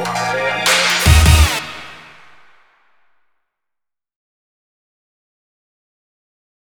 Música